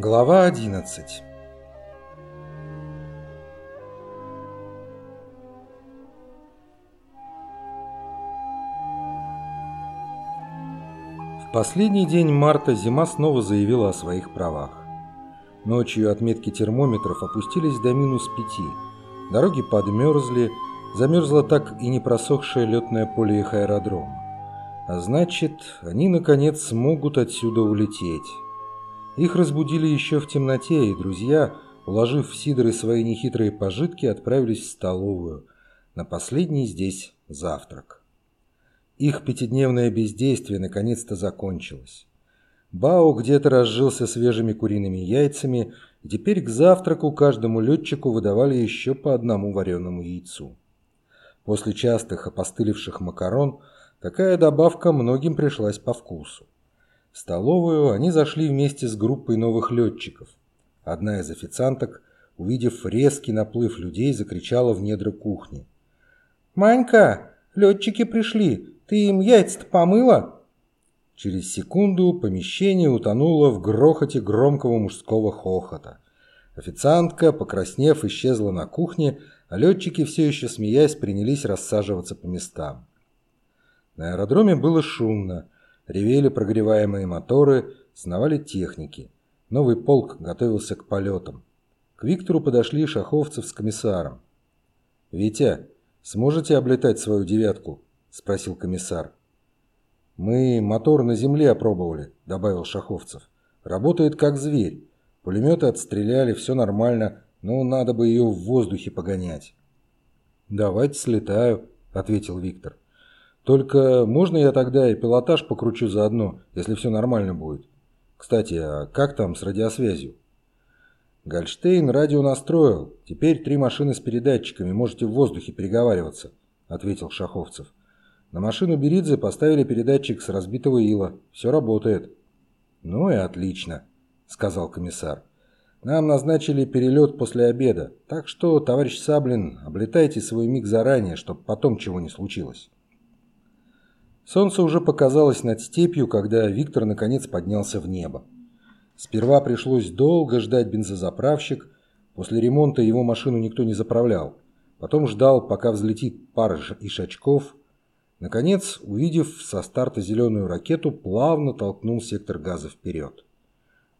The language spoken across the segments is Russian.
Глава 11 В последний день марта зима снова заявила о своих правах. Ночью отметки термометров опустились до минус пяти. Дороги подмерзли, замерзло так и не просохшее летное поле их аэродрома. А значит, они наконец смогут отсюда улететь. Их разбудили еще в темноте, и друзья, уложив в сидоры свои нехитрые пожитки, отправились в столовую на последний здесь завтрак. Их пятидневное бездействие наконец-то закончилось. Бао где-то разжился свежими куриными яйцами, и теперь к завтраку каждому летчику выдавали еще по одному вареному яйцу. После частых опостылевших макарон такая добавка многим пришлась по вкусу. В столовую они зашли вместе с группой новых летчиков. Одна из официанток, увидев резкий наплыв людей, закричала в недра кухни. «Манька, летчики пришли, ты им яйца-то помыла?» Через секунду помещение утонуло в грохоте громкого мужского хохота. Официантка, покраснев, исчезла на кухне, а летчики, все еще смеясь, принялись рассаживаться по местам. На аэродроме было шумно. Ревели прогреваемые моторы, сновали техники. Новый полк готовился к полетам. К Виктору подошли Шаховцев с комиссаром. «Витя, сможете облетать свою девятку?» – спросил комиссар. «Мы мотор на земле опробовали», – добавил Шаховцев. «Работает как зверь. Пулеметы отстреляли, все нормально, но надо бы ее в воздухе погонять». «Давайте слетаю», – ответил Виктор. Только можно я тогда и пилотаж покручу заодно, если все нормально будет? Кстати, а как там с радиосвязью? Гольштейн радио настроил. Теперь три машины с передатчиками, можете в воздухе переговариваться, ответил Шаховцев. На машину Беридзе поставили передатчик с разбитого ила. Все работает. Ну и отлично, сказал комиссар. Нам назначили перелет после обеда, так что, товарищ Саблин, облетайте свой миг заранее, чтобы потом чего не случилось. Солнце уже показалось над степью, когда Виктор наконец поднялся в небо. Сперва пришлось долго ждать бензозаправщик, после ремонта его машину никто не заправлял. Потом ждал, пока взлетит пара ишачков. Наконец, увидев со старта зеленую ракету, плавно толкнул сектор газа вперед.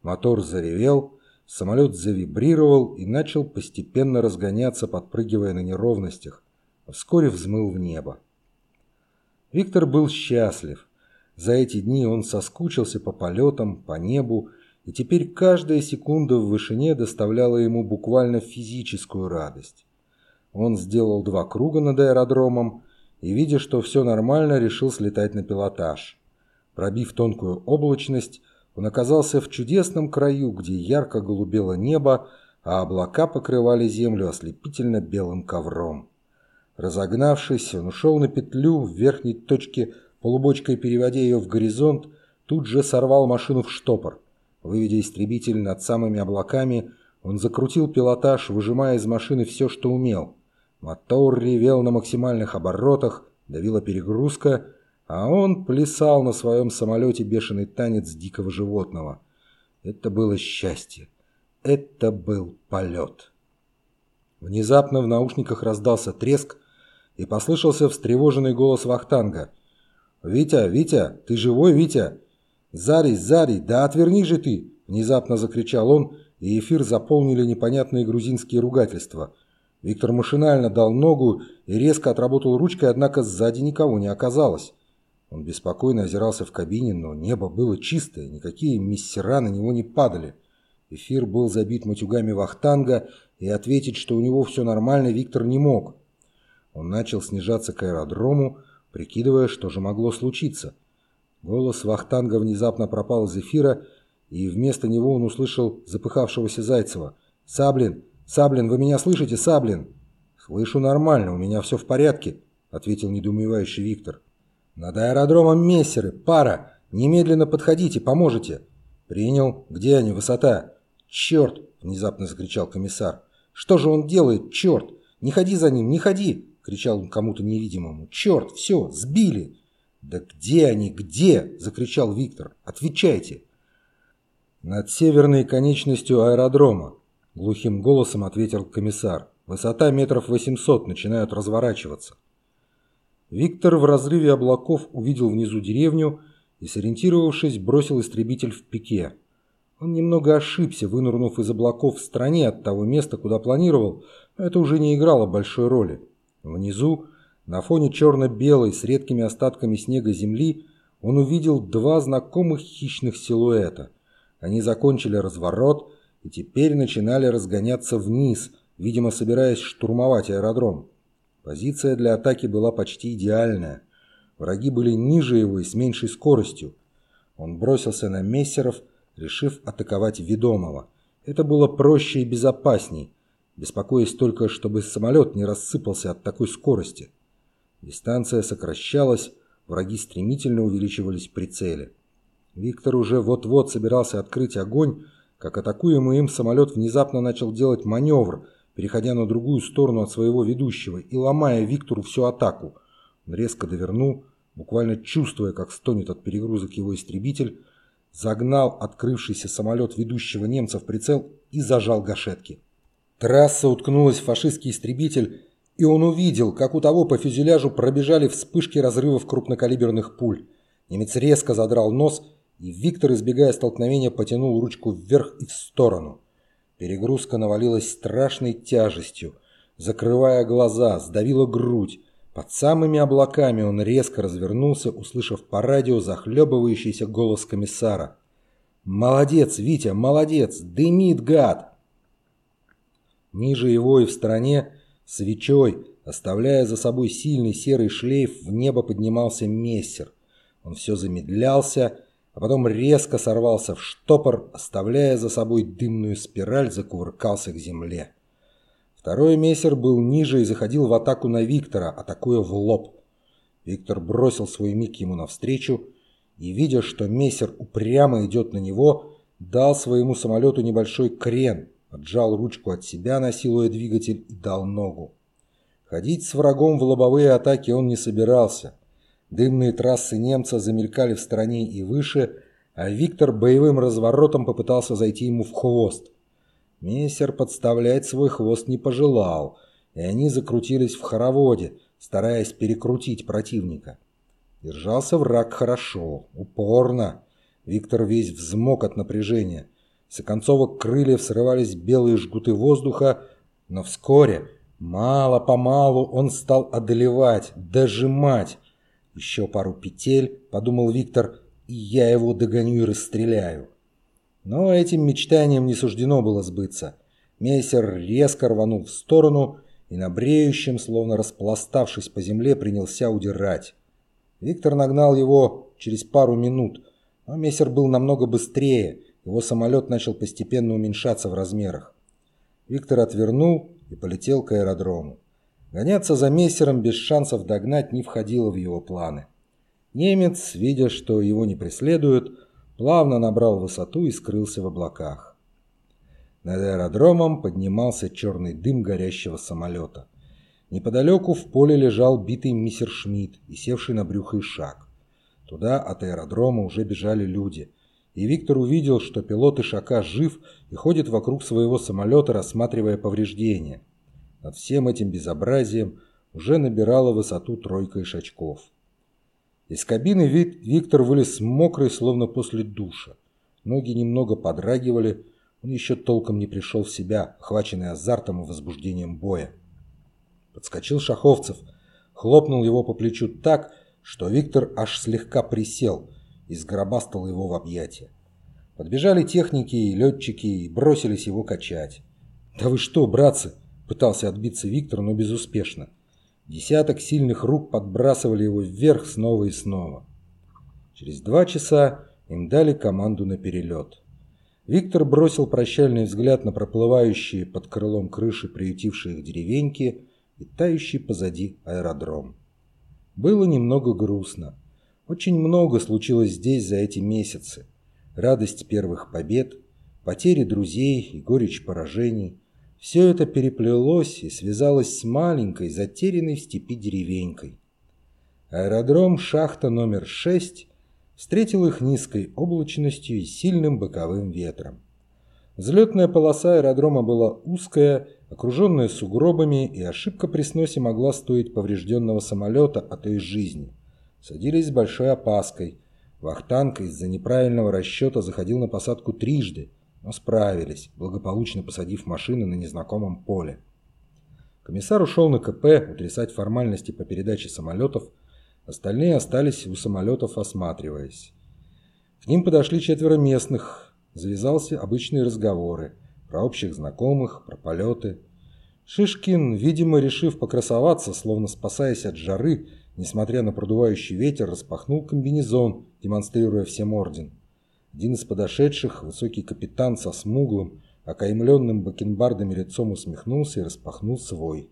Мотор заревел, самолет завибрировал и начал постепенно разгоняться, подпрыгивая на неровностях, а вскоре взмыл в небо. Виктор был счастлив. За эти дни он соскучился по полетам, по небу, и теперь каждая секунда в вышине доставляла ему буквально физическую радость. Он сделал два круга над аэродромом и, видя, что все нормально, решил слетать на пилотаж. Пробив тонкую облачность, он оказался в чудесном краю, где ярко голубело небо, а облака покрывали землю ослепительно белым ковром. Разогнавшись, он ушел на петлю в верхней точке, полубочкой переводя ее в горизонт, тут же сорвал машину в штопор. Выведя истребитель над самыми облаками, он закрутил пилотаж, выжимая из машины все, что умел. Мотор ревел на максимальных оборотах, давила перегрузка, а он плясал на своем самолете бешеный танец дикого животного. Это было счастье. Это был полет. Внезапно в наушниках раздался треск, и послышался встревоженный голос Вахтанга. «Витя, Витя, ты живой, Витя?» «Зарий, Зарий, да отверни же ты!» Внезапно закричал он, и эфир заполнили непонятные грузинские ругательства. Виктор машинально дал ногу и резко отработал ручкой, однако сзади никого не оказалось. Он беспокойно озирался в кабине, но небо было чистое, никакие миссера на него не падали. Эфир был забит матюгами Вахтанга, и ответить, что у него все нормально, Виктор не мог. Он начал снижаться к аэродрому, прикидывая, что же могло случиться. Голос Вахтанга внезапно пропал из эфира, и вместо него он услышал запыхавшегося Зайцева. «Саблин! Саблин, вы меня слышите, Саблин?» «Слышу нормально, у меня все в порядке», — ответил недоумевающий Виктор. «Над аэродромом Мессеры, пара! Немедленно подходите, поможете!» «Принял. Где они? Высота?» «Черт!» — внезапно закричал комиссар. «Что же он делает? Черт! Не ходи за ним, не ходи!» Кричал он кому-то невидимому. «Черт, все, сбили!» «Да где они, где?» – закричал Виктор. «Отвечайте!» «Над северной конечностью аэродрома», — глухим голосом ответил комиссар. «Высота метров 800, начинают разворачиваться». Виктор в разрыве облаков увидел внизу деревню и, сориентировавшись, бросил истребитель в пике. Он немного ошибся, вынырнув из облаков в стороне от того места, куда планировал, но это уже не играло большой роли. Внизу, на фоне черно-белой с редкими остатками снега земли, он увидел два знакомых хищных силуэта. Они закончили разворот и теперь начинали разгоняться вниз, видимо, собираясь штурмовать аэродром. Позиция для атаки была почти идеальная. Враги были ниже его и с меньшей скоростью. Он бросился на мессеров, решив атаковать ведомого. Это было проще и безопасней, беспокоясь только, чтобы самолет не рассыпался от такой скорости. Дистанция сокращалась, враги стремительно увеличивались в прицеле. Виктор уже вот-вот собирался открыть огонь, как атакуемый им самолет внезапно начал делать маневр, переходя на другую сторону от своего ведущего и ломая Виктору всю атаку. Он резко довернул, буквально чувствуя, как стонет от перегрузок его истребитель, загнал открывшийся самолет ведущего немца в прицел и зажал гашетки. Трасса уткнулась в фашистский истребитель, и он увидел, как у того по фюзеляжу пробежали вспышки разрывов крупнокалиберных пуль. Немец резко задрал нос, и Виктор, избегая столкновения, потянул ручку вверх и в сторону. Перегрузка навалилась страшной тяжестью, закрывая глаза, сдавила грудь. Под самыми облаками он резко развернулся, услышав по радио захлебывающийся голос комиссара. «Молодец, Витя, молодец! Дымит, гад!» Ниже его и в стороне, свечой, оставляя за собой сильный серый шлейф, в небо поднимался мессер. Он все замедлялся, а потом резко сорвался в штопор, оставляя за собой дымную спираль, закувыркался к земле. Второй мессер был ниже и заходил в атаку на Виктора, атакуя в лоб. Виктор бросил свой миг ему навстречу и, видя, что мессер упрямо идет на него, дал своему самолету небольшой крен – отжал ручку от себя, насилуя двигатель, и дал ногу. Ходить с врагом в лобовые атаки он не собирался. Дымные трассы немца замелькали в стороне и выше, а Виктор боевым разворотом попытался зайти ему в хвост. Мессер подставлять свой хвост не пожелал, и они закрутились в хороводе, стараясь перекрутить противника. Держался враг хорошо, упорно. Виктор весь взмок от напряжения – с оконцовок крыльев срывались белые жгуты воздуха, но вскоре, мало-помалу, он стал одолевать, дожимать. Еще пару петель, подумал Виктор, и я его догоню и расстреляю. Но этим мечтанием не суждено было сбыться. Мессер резко рванул в сторону и на бреющем, словно распластавшись по земле, принялся удирать. Виктор нагнал его через пару минут, но мессер был намного быстрее – его самолет начал постепенно уменьшаться в размерах. Виктор отвернул и полетел к аэродрому. Гоняться за мессером без шансов догнать не входило в его планы. Немец, видя, что его не преследуют, плавно набрал высоту и скрылся в облаках. Над аэродромом поднимался черный дым горящего самолета. Неподалеку в поле лежал битый миссер Шмидт и севший на брюхо Ишак. Туда от аэродрома уже бежали люди и Виктор увидел, что пилот Ишака жив и ходит вокруг своего самолета, рассматривая повреждения. Над всем этим безобразием уже набирала высоту тройка Ишачков. Из кабины Виктор вылез мокрый, словно после душа. Ноги немного подрагивали, он еще толком не пришел в себя, охваченный азартом и возбуждением боя. Подскочил Шаховцев, хлопнул его по плечу так, что Виктор аж слегка присел – и сгробастал его в объятия. Подбежали техники и летчики и бросились его качать. «Да вы что, братцы!» – пытался отбиться Виктор, но безуспешно. Десяток сильных рук подбрасывали его вверх снова и снова. Через два часа им дали команду на перелет. Виктор бросил прощальный взгляд на проплывающие под крылом крыши приютившие их деревеньки и тающий позади аэродром. Было немного грустно. Очень много случилось здесь за эти месяцы. Радость первых побед, потери друзей и горечь поражений. Все это переплелось и связалось с маленькой, затерянной в степи деревенькой. Аэродром шахта номер 6 встретил их низкой облачностью и сильным боковым ветром. Взлетная полоса аэродрома была узкая, окруженная сугробами, и ошибка при сносе могла стоить поврежденного самолета, а то и жизни. Садились с большой опаской. Вахтанг из-за неправильного расчета заходил на посадку трижды, но справились, благополучно посадив машины на незнакомом поле. Комиссар ушел на КП утрясать формальности по передаче самолетов, остальные остались у самолетов, осматриваясь. К ним подошли четверо местных, завязался обычные разговоры про общих знакомых, про полеты. Шишкин, видимо, решив покрасоваться, словно спасаясь от жары, несмотря на продувающий ветер, распахнул комбинезон, демонстрируя всем орден. Один из подошедших, высокий капитан со смуглым, окаймленным бакенбардами лицом усмехнулся и распахнул свой.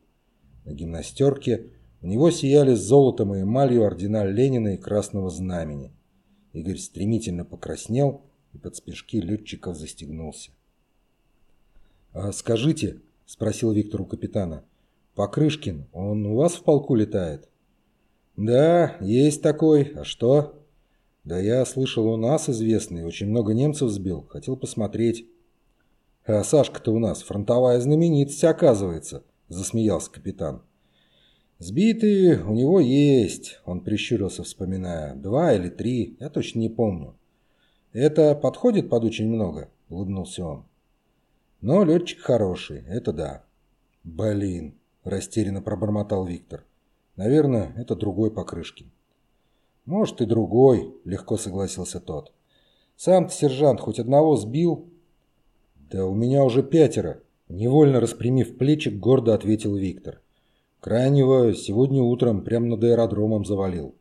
На гимнастерке у него сияли с золотом и эмалью ордена Ленина и Красного Знамени. Игорь стремительно покраснел и под спешки летчиков застегнулся. «А скажите», — спросил Виктор у капитана, — «Покрышкин, он у вас в полку летает?» «Да, есть такой. А что?» «Да я слышал, у нас известный, очень много немцев сбил. Хотел посмотреть». «А Сашка-то у нас фронтовая знаменитость, оказывается», — засмеялся капитан. «Сбитые у него есть», — он прищурился, вспоминая. «Два или три, я точно не помню. «Это подходит под очень много?» – улыбнулся он. «Но летчик хороший, это да». «Блин!» – растерянно пробормотал Виктор. «Наверное, это другой Покрышкин». «Может, и другой», – легко согласился тот. «Сам-то, сержант, хоть одного сбил?» «Да у меня уже пятеро», – невольно распрямив плечи, гордо ответил Виктор. «Крайнего сегодня утром прямо над аэродромом завалил».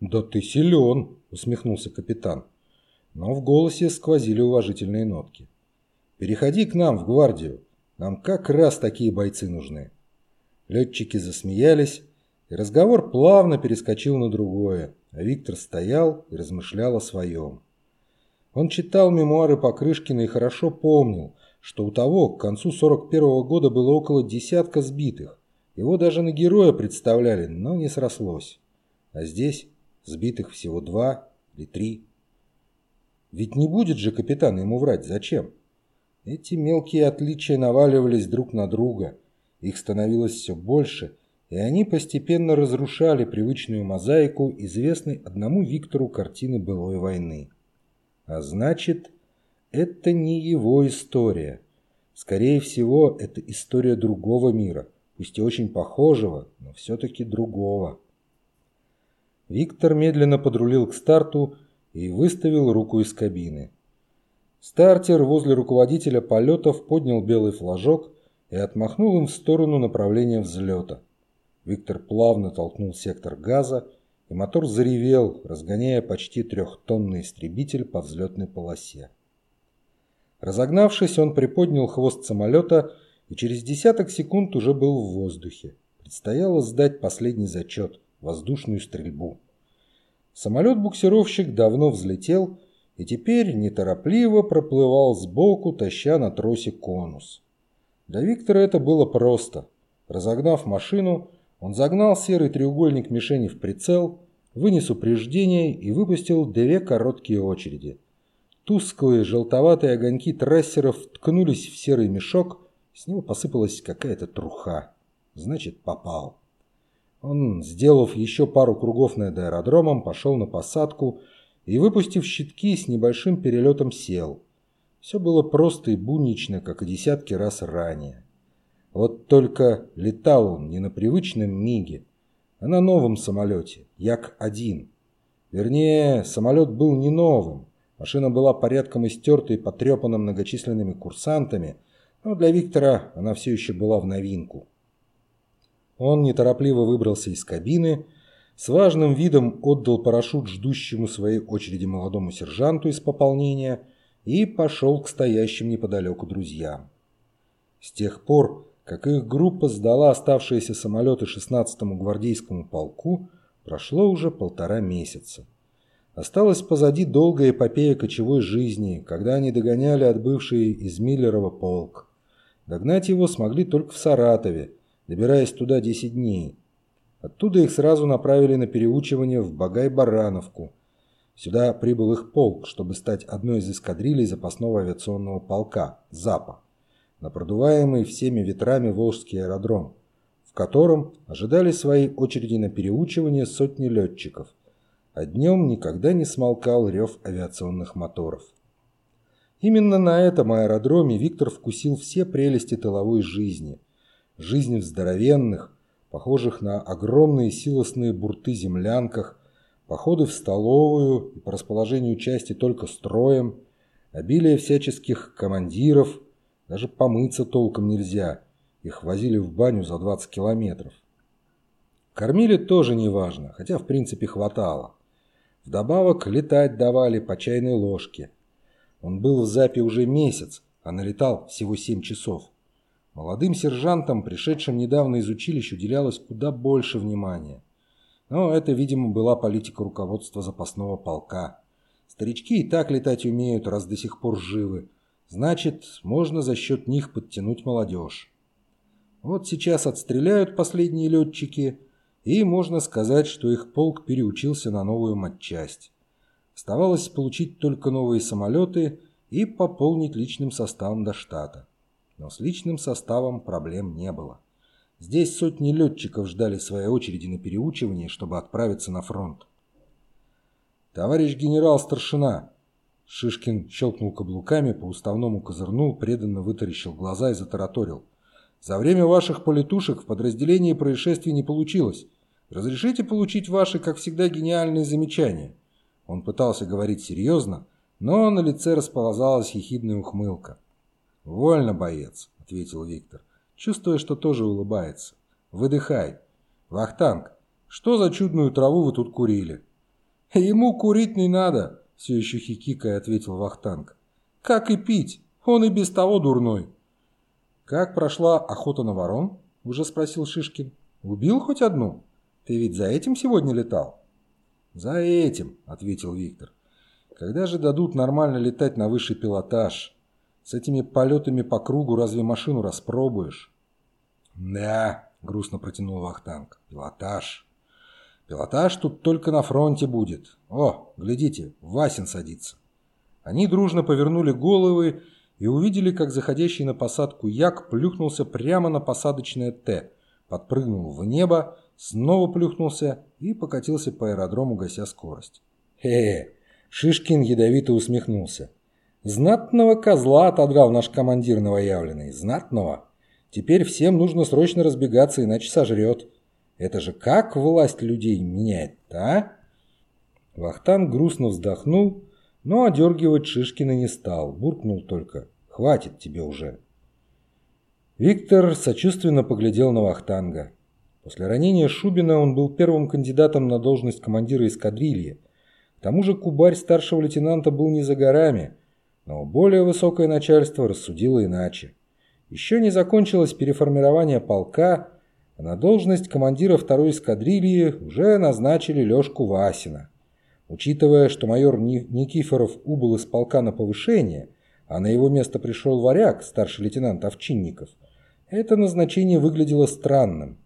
«Да ты силен», – усмехнулся капитан но в голосе сквозили уважительные нотки. «Переходи к нам в гвардию. Нам как раз такие бойцы нужны». Летчики засмеялись, и разговор плавно перескочил на другое, а Виктор стоял и размышлял о своем. Он читал мемуары Покрышкина и хорошо помнил, что у того к концу 41 -го года было около десятка сбитых. Его даже на героя представляли, но не срослось. А здесь сбитых всего два или три. Ведь не будет же капитан ему врать, зачем? Эти мелкие отличия наваливались друг на друга. Их становилось все больше, и они постепенно разрушали привычную мозаику, известной одному Виктору картины былой войны. А значит, это не его история. Скорее всего, это история другого мира, пусть и очень похожего, но все-таки другого. Виктор медленно подрулил к старту, и выставил руку из кабины. Стартер возле руководителя полетов поднял белый флажок и отмахнул им в сторону направления взлета. Виктор плавно толкнул сектор газа, и мотор заревел, разгоняя почти трехтонный истребитель по взлетной полосе. Разогнавшись, он приподнял хвост самолета и через десяток секунд уже был в воздухе. Предстояло сдать последний зачет – воздушную стрельбу. Самолет-буксировщик давно взлетел и теперь неторопливо проплывал сбоку, таща на тросе конус. Для Виктора это было просто. Разогнав машину, он загнал серый треугольник мишени в прицел, вынес упреждение и выпустил две короткие очереди. Тусклые желтоватые огоньки трассеров ткнулись в серый мешок, с него посыпалась какая-то труха. Значит, попал. Он, сделав еще пару кругов над аэродромом, пошел на посадку и, выпустив щитки, с небольшим перелетом сел. Все было просто и бунично, как и десятки раз ранее. Вот только летал он не на привычном МиГе, а на новом самолете, Як-1. Вернее, самолет был не новым. Машина была порядком истерта и потрепана многочисленными курсантами, но для Виктора она все еще была в новинку. Он неторопливо выбрался из кабины, с важным видом отдал парашют ждущему своей очереди молодому сержанту из пополнения и пошел к стоящим неподалеку друзьям. С тех пор, как их группа сдала оставшиеся самолеты 16-му гвардейскому полку, прошло уже полтора месяца. Осталась позади долгая эпопея кочевой жизни, когда они догоняли отбывший из Миллерова полк. Догнать его смогли только в Саратове, добираясь туда 10 дней. Оттуда их сразу направили на переучивание в Багай-Барановку. Сюда прибыл их полк, чтобы стать одной из эскадрилей запасного авиационного полка «Запа» на продуваемый всеми ветрами Волжский аэродром, в котором ожидали своей очереди на переучивание сотни летчиков, а днем никогда не смолкал рев авиационных моторов. Именно на этом аэродроме Виктор вкусил все прелести тыловой жизни. Жизнь в здоровенных, похожих на огромные силосные бурты землянках, походы в столовую и по расположению части только строем, обилие всяческих командиров, даже помыться толком нельзя, их возили в баню за 20 километров. Кормили тоже неважно, хотя в принципе хватало. Вдобавок летать давали по чайной ложке – он был в ЗАПе уже месяц, а налетал всего 7 часов. Молодым сержантам, пришедшим недавно из училища, уделялось куда больше внимания. Но это, видимо, была политика руководства запасного полка. Старички и так летать умеют, раз до сих пор живы. Значит, можно за счет них подтянуть молодежь. Вот сейчас отстреляют последние летчики, и можно сказать, что их полк переучился на новую матчасть. Оставалось получить только новые самолеты и пополнить личным составом до штата. Но с личным составом проблем не было. Здесь сотни летчиков ждали своей очереди на переучивание, чтобы отправиться на фронт. «Товарищ генерал-старшина!» Шишкин щелкнул каблуками, по-уставному козырнул, преданно вытаращил глаза и затараторил. «За время ваших полетушек в подразделении происшествий не получилось. Разрешите получить ваши, как всегда, гениальные замечания?» Он пытался говорить серьезно, но на лице расползалась ехидная ухмылка. «Вольно, боец», — ответил Виктор, чувствуя, что тоже улыбается. «Выдыхай. Вахтанг, что за чудную траву вы тут курили?» «Ему курить не надо», — все еще хихикая ответил Вахтанг. «Как и пить, он и без того дурной». «Как прошла охота на ворон?» — уже спросил Шишкин. «Убил хоть одну? Ты ведь за этим сегодня летал?» «За этим», — ответил Виктор. «Когда же дадут нормально летать на высший пилотаж? С этими полетами по кругу разве машину распробуешь?» «Да», — грустно протянул Вахтанг, — «пилотаж». «Пилотаж тут только на фронте будет. О, глядите, Васин садится». Они дружно повернули головы и увидели, как заходящий на посадку Як плюхнулся прямо на посадочное «Т», подпрыгнул в небо, снова плюхнулся и покатился по аэродрому, гася скорость. «Хе-хе!» Шишкин ядовито усмехнулся. «Знатного козла отодрал наш командир новоявленный. Знатного! Теперь всем нужно срочно разбегаться, иначе сожрет. Это же как власть людей меняет а?» Вахтан грустно вздохнул, но одергивать Шишкина не стал, буркнул только. «Хватит тебе уже!» Виктор сочувственно поглядел на Вахтанга. После ранения Шубина он был первым кандидатом на должность командира эскадрильи. К тому же кубарь старшего лейтенанта был не за горами, но более высокое начальство рассудило иначе. Еще не закончилось переформирование полка, на должность командира второй эскадрильи уже назначили Лешку Васина. Учитывая, что майор Никифоров убыл из полка на повышение, а на его место пришел варяг, старший лейтенант Овчинников, это назначение выглядело странным.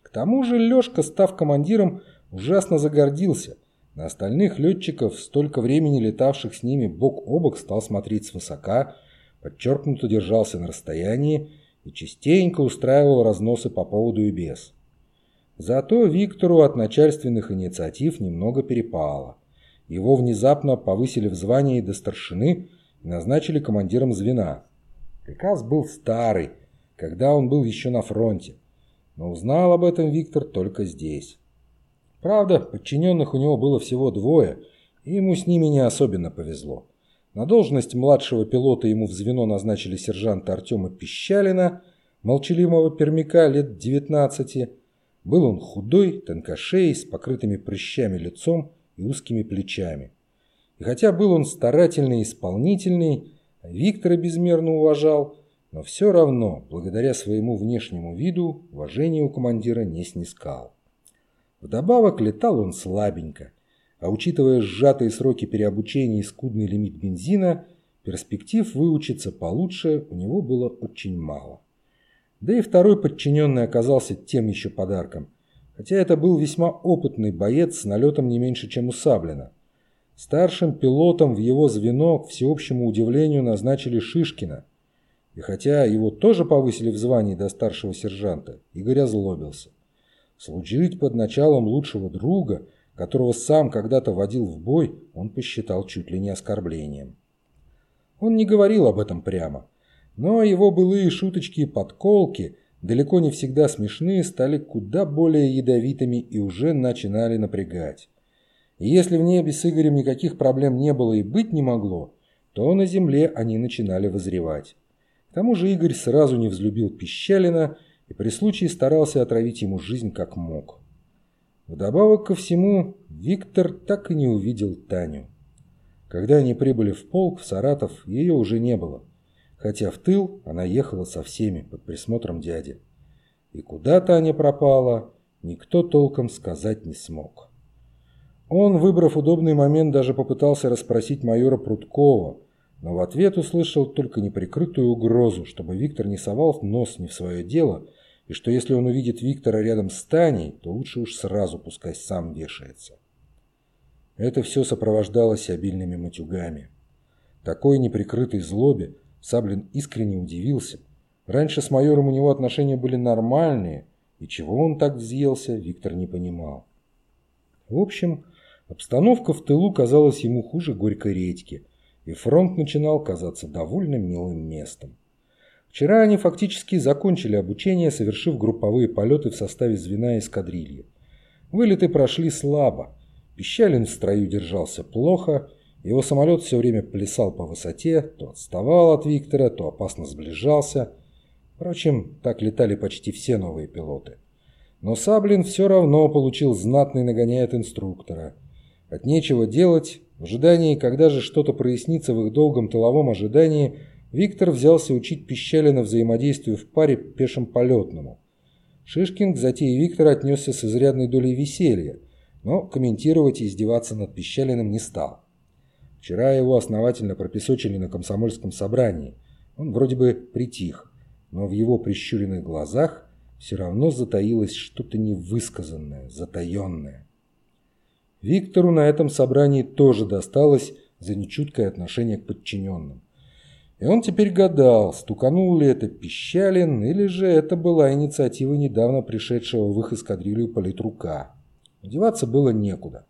К тому же Лешка, став командиром, ужасно загордился. На остальных летчиков, столько времени летавших с ними бок о бок, стал смотреть свысока, подчеркнуто держался на расстоянии и частенько устраивал разносы по поводу и без. Зато Виктору от начальственных инициатив немного перепало. Его внезапно повысили в звании до старшины и назначили командиром звена. Приказ был старый, когда он был еще на фронте но узнал об этом Виктор только здесь. Правда, подчиненных у него было всего двое, и ему с ними не особенно повезло. На должность младшего пилота ему в звено назначили сержанта Артема Пищалина, молчаливого пермяка лет 19. Был он худой, тонкошей, с покрытыми прыщами лицом и узкими плечами. И хотя был он старательный и исполнительный, Виктора безмерно уважал, но все равно, благодаря своему внешнему виду, уважение у командира не снискал. Вдобавок летал он слабенько, а учитывая сжатые сроки переобучения и скудный лимит бензина, перспектив выучиться получше у него было очень мало. Да и второй подчиненный оказался тем еще подарком, хотя это был весьма опытный боец с налетом не меньше, чем у Саблина. Старшим пилотом в его звено, к всеобщему удивлению, назначили Шишкина. И хотя его тоже повысили в звании до старшего сержанта, Игорь озлобился. Служить под началом лучшего друга, которого сам когда-то водил в бой, он посчитал чуть ли не оскорблением. Он не говорил об этом прямо, но его былые шуточки и подколки, далеко не всегда смешные, стали куда более ядовитыми и уже начинали напрягать. И если в небе с Игорем никаких проблем не было и быть не могло, то на земле они начинали возревать. К тому же Игорь сразу не взлюбил Пищалина и при случае старался отравить ему жизнь как мог. Вдобавок ко всему, Виктор так и не увидел Таню. Когда они прибыли в полк, в Саратов, ее уже не было. Хотя в тыл она ехала со всеми под присмотром дяди. И куда Таня пропала, никто толком сказать не смог. Он, выбрав удобный момент, даже попытался расспросить майора Прудкова, но в ответ услышал только неприкрытую угрозу, чтобы Виктор не совал нос не в свое дело, и что если он увидит Виктора рядом с Таней, то лучше уж сразу пускай сам вешается. Это все сопровождалось обильными матюгами. Такой неприкрытой злобе Саблин искренне удивился. Раньше с майором у него отношения были нормальные, и чего он так взъелся, Виктор не понимал. В общем, Обстановка в тылу казалась ему хуже горькой редьки, и фронт начинал казаться довольно милым местом. Вчера они фактически закончили обучение, совершив групповые полеты в составе звена эскадрильи. Вылеты прошли слабо. Пищалин в строю держался плохо, его самолет все время плясал по высоте, то отставал от Виктора, то опасно сближался. Впрочем, так летали почти все новые пилоты. Но Саблин все равно получил знатный нагоняй от инструктора – от нечего делать, в ожидании, когда же что-то прояснится в их долгом тыловом ожидании, Виктор взялся учить Пищалина взаимодействию в паре пешем полетному. Шишкин к затее Виктора отнесся с изрядной долей веселья, но комментировать и издеваться над Пищалиным не стал. Вчера его основательно пропесочили на комсомольском собрании. Он вроде бы притих, но в его прищуренных глазах все равно затаилось что-то невысказанное, затаенное. Виктору на этом собрании тоже досталось за нечуткое отношение к подчиненным. И он теперь гадал, стуканул ли это Пищалин, или же это была инициатива недавно пришедшего в их эскадрилью политрука. Деваться было некуда.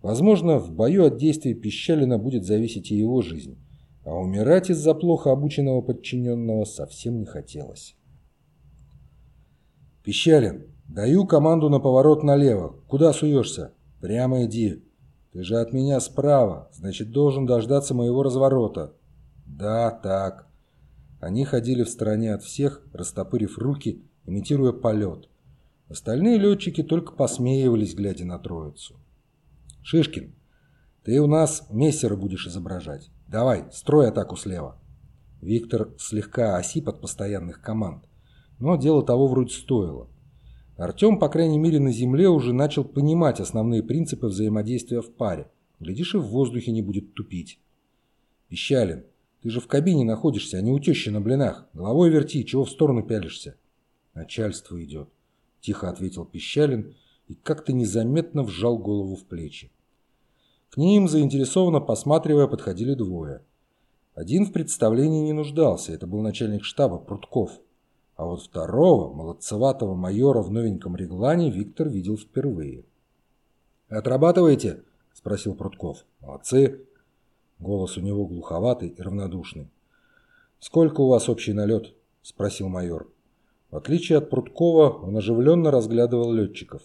Возможно, в бою от действий Пищалина будет зависеть и его жизнь, а умирать из-за плохо обученного подчиненного совсем не хотелось. «Пищалин, даю команду на поворот налево. Куда суешься?» «Прямо иди. Ты же от меня справа, значит, должен дождаться моего разворота». «Да, так». Они ходили в стороне от всех, растопырив руки, имитируя полет. Остальные летчики только посмеивались, глядя на троицу. «Шишкин, ты у нас мессера будешь изображать. Давай, строй атаку слева». Виктор слегка осип от постоянных команд, но дело того вроде стоило. Артем, по крайней мере, на Земле уже начал понимать основные принципы взаимодействия в паре. Глядишь, и в воздухе не будет тупить. Пищалин, ты же в кабине находишься, а не у тещи на блинах. Головой верти, чего в сторону пялишься? Начальство идет, тихо ответил Пищалин и как-то незаметно вжал голову в плечи. К ним, заинтересованно посматривая, подходили двое. Один в представлении не нуждался, это был начальник штаба Прутков. А вот второго, молодцеватого майора в новеньком реглане, Виктор видел впервые. «Отрабатываете?» – спросил Прутков. «Молодцы!» Голос у него глуховатый и равнодушный. «Сколько у вас общий налет?» – спросил майор. В отличие от Пруткова, он оживленно разглядывал летчиков.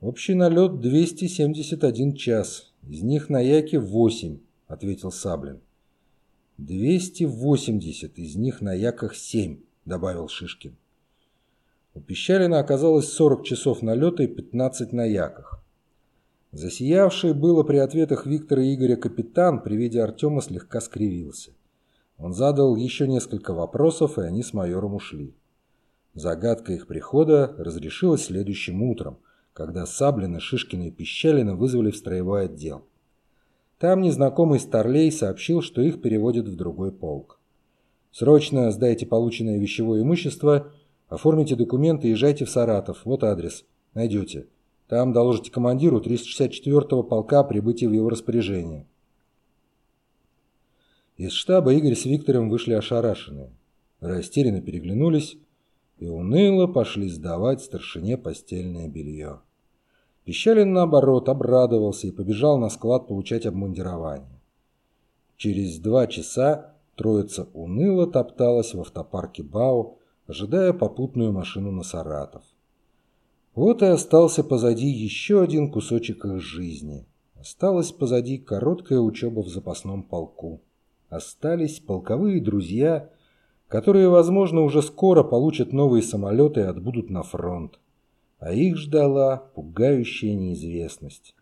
«Общий налет 271 час. Из них на Яке 8», – ответил Саблин. «280, из них на Яках 7». – добавил Шишкин. У Пещалина оказалось 40 часов налета и 15 на яках. Засиявший было при ответах Виктора и Игоря капитан при виде Артема слегка скривился. Он задал еще несколько вопросов, и они с майором ушли. Загадка их прихода разрешилась следующим утром, когда Саблина, Шишкина и Пещалина вызвали в строевой отдел. Там незнакомый Старлей сообщил, что их переводят в другой полк. Срочно сдайте полученное вещевое имущество, оформите документы и езжайте в Саратов. Вот адрес. Найдете. Там доложите командиру 364-го полка о прибытии в его распоряжение. Из штаба Игорь с Виктором вышли ошарашенные. Растерянно переглянулись и уныло пошли сдавать старшине постельное белье. Пещалин, наоборот, обрадовался и побежал на склад получать обмундирование. Через два часа троица уныло топталась в автопарке БАУ, ожидая попутную машину на Саратов. Вот и остался позади еще один кусочек их жизни. Осталась позади короткая учеба в запасном полку. Остались полковые друзья, которые, возможно, уже скоро получат новые самолеты и отбудут на фронт. А их ждала пугающая неизвестность.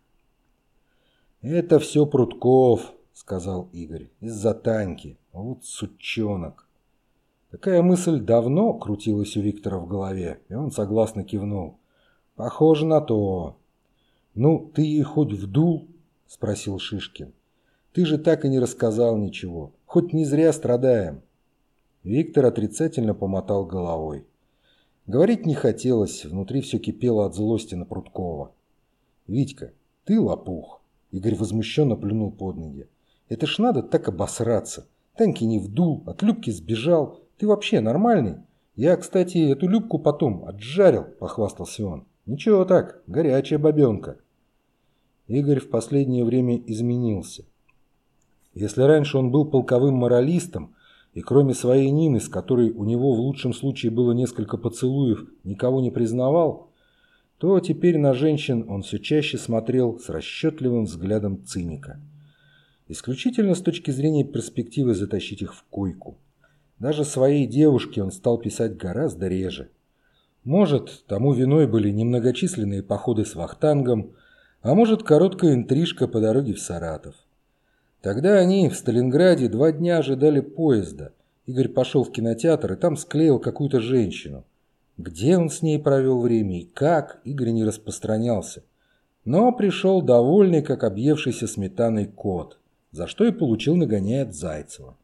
«Это все Прутков», — сказал Игорь, — «из-за Таньки. Вот сучонок». Такая мысль давно крутилась у Виктора в голове, и он согласно кивнул. «Похоже на то». «Ну, ты ей хоть вдул?» — спросил Шишкин. «Ты же так и не рассказал ничего. Хоть не зря страдаем». Виктор отрицательно помотал головой. Говорить не хотелось, внутри все кипело от злости на Прудкова. «Витька, ты лопух!» Игорь возмущенно плюнул под ноги. «Это ж надо так обосраться! Танки не вдул, от Любки сбежал. Ты вообще нормальный? Я, кстати, эту Любку потом отжарил», – похвастался он. «Ничего так, горячая бабенка». Игорь в последнее время изменился. Если раньше он был полковым моралистом, и кроме своей Нины, с которой у него в лучшем случае было несколько поцелуев, никого не признавал, то теперь на женщин он все чаще смотрел с расчетливым взглядом циника. Исключительно с точки зрения перспективы затащить их в койку. Даже своей девушке он стал писать гораздо реже. Может, тому виной были немногочисленные походы с вахтангом, а может, короткая интрижка по дороге в Саратов. Тогда они в Сталинграде два дня ожидали поезда. Игорь пошел в кинотеатр и там склеил какую-то женщину. Где он с ней провел время и как, Игорь не распространялся. Но пришел довольный, как объевшийся сметаной кот, за что и получил нагоняя от Зайцева.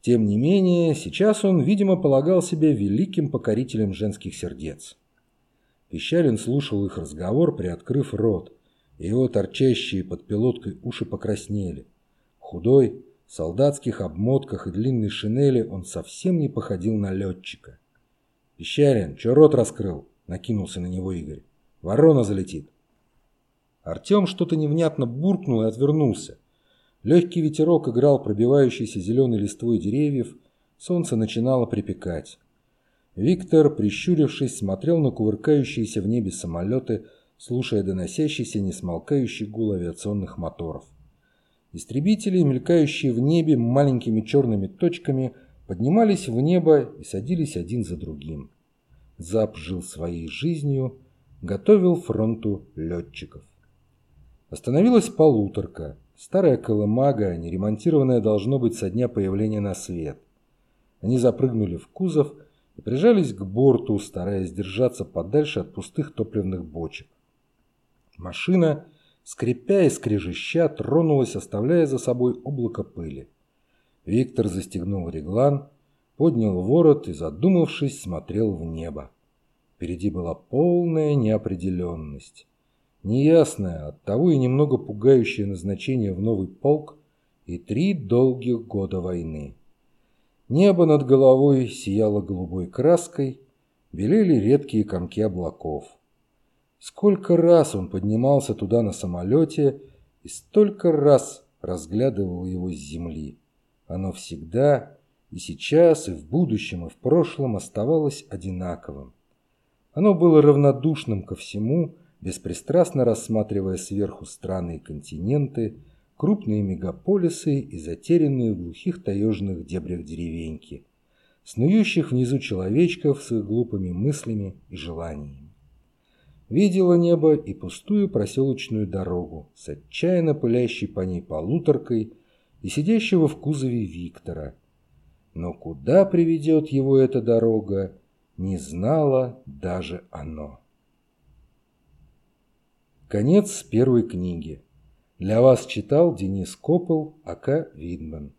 Тем не менее, сейчас он, видимо, полагал себя великим покорителем женских сердец. Пещалин слушал их разговор, приоткрыв рот, и его торчащие под пилоткой уши покраснели. Худой, в солдатских обмотках и длинной шинели он совсем не походил на летчика. «Пещерин, чё рот раскрыл?» – накинулся на него Игорь. «Ворона залетит». Артем что-то невнятно буркнул и отвернулся. Легкий ветерок играл пробивающейся зеленой листвой деревьев, солнце начинало припекать. Виктор, прищурившись, смотрел на кувыркающиеся в небе самолеты, слушая доносящийся несмолкающий гул авиационных моторов. Истребители, мелькающие в небе маленькими черными точками, поднимались в небо и садились один за другим. Зап жил своей жизнью, готовил фронту летчиков. Остановилась полуторка, старая колымага, неремонтированная должно быть со дня появления на свет. Они запрыгнули в кузов и прижались к борту, стараясь держаться подальше от пустых топливных бочек. Машина скрипя и скрежеща, тронулась, оставляя за собой облако пыли. Виктор застегнул реглан, поднял ворот и, задумавшись, смотрел в небо. Впереди была полная неопределенность. Неясное, оттого и немного пугающее назначение в новый полк и три долгих года войны. Небо над головой сияло голубой краской, белели редкие комки облаков. Сколько раз он поднимался туда на самолете и столько раз разглядывал его с земли. Оно всегда, и сейчас, и в будущем, и в прошлом оставалось одинаковым. Оно было равнодушным ко всему, беспристрастно рассматривая сверху страны и континенты, крупные мегаполисы и затерянные в глухих таежных дебрях деревеньки, снующих внизу человечков с их глупыми мыслями и желаниями. Видела небо и пустую проселочную дорогу с отчаянно пылящей по ней полуторкой и сидящего в кузове Виктора. Но куда приведет его эта дорога, не знало даже оно. Конец первой книги. Для вас читал Денис Копыл, А.К. Видман.